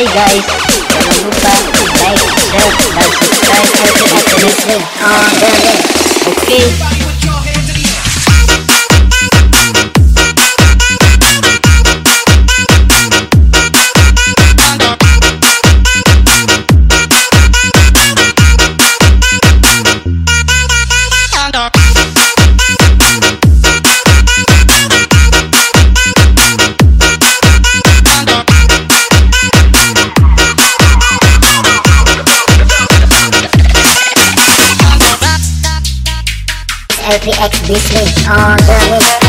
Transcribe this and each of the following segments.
Hey guys, jangan lupa like, share, dan subscribe untuk channel on the list. Okay. LPX Beasley on the mix.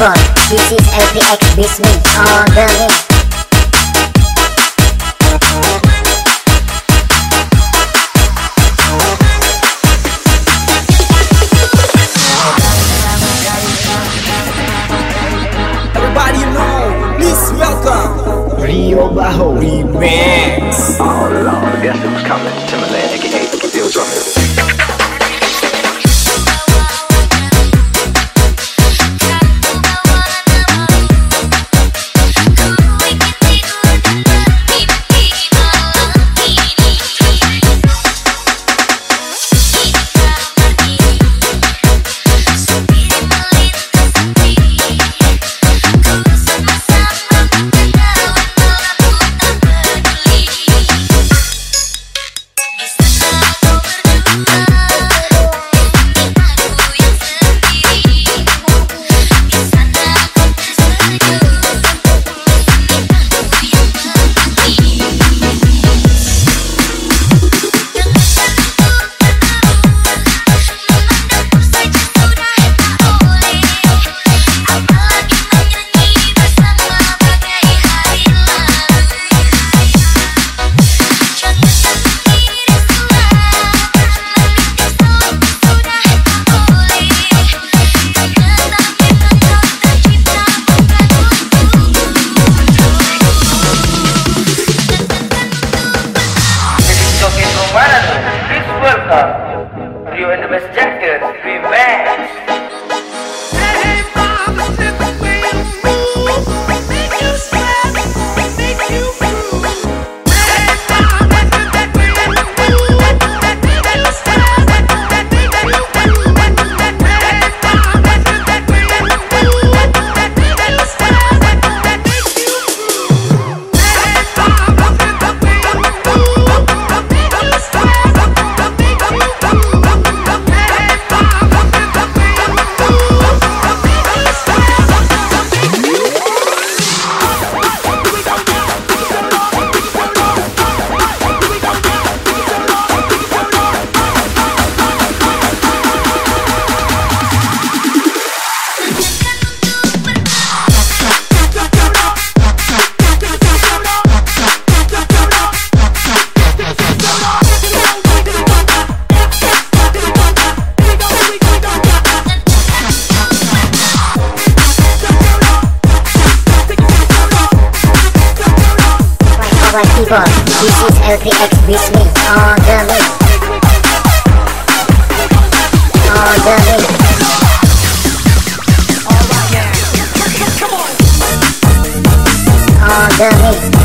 this is LPX. This with All the our people. This is LPX with me on the mix. On the way. All the mix.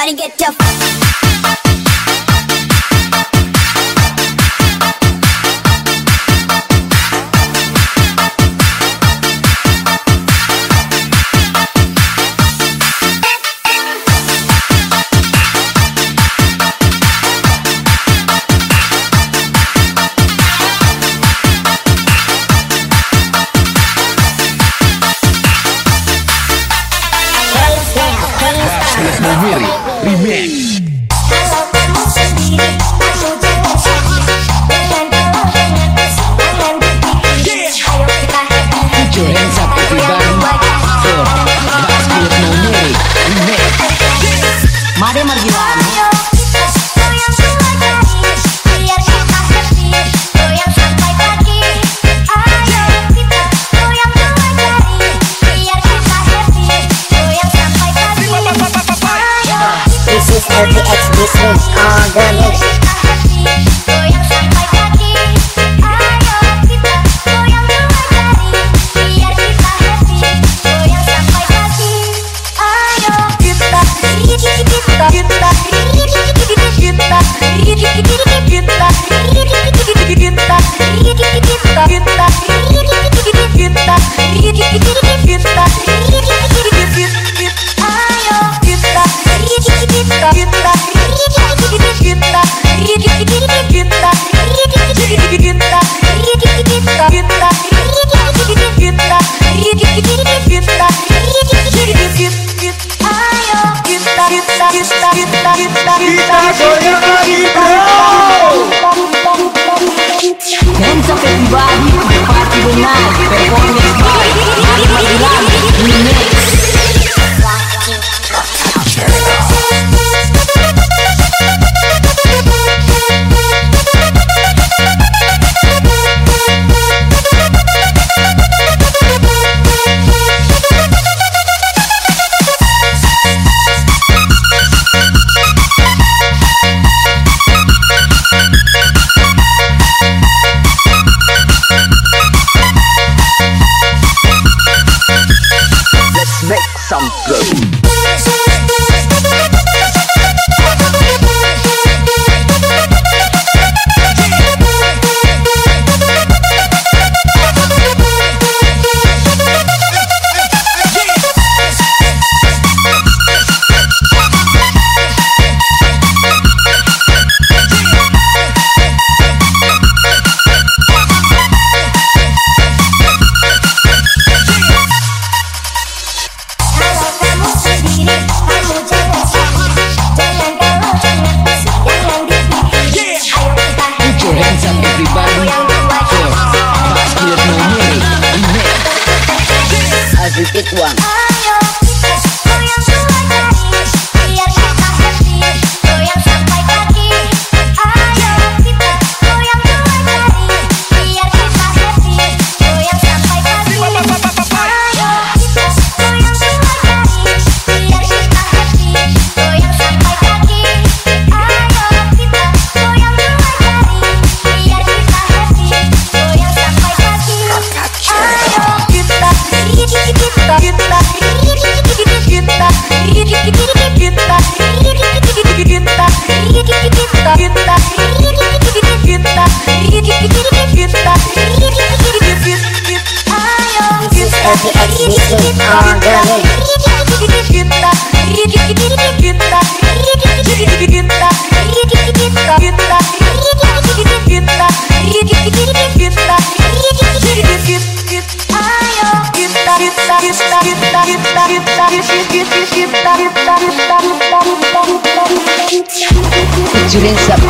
Everybody get the Move it. Remix. business all good. Featuring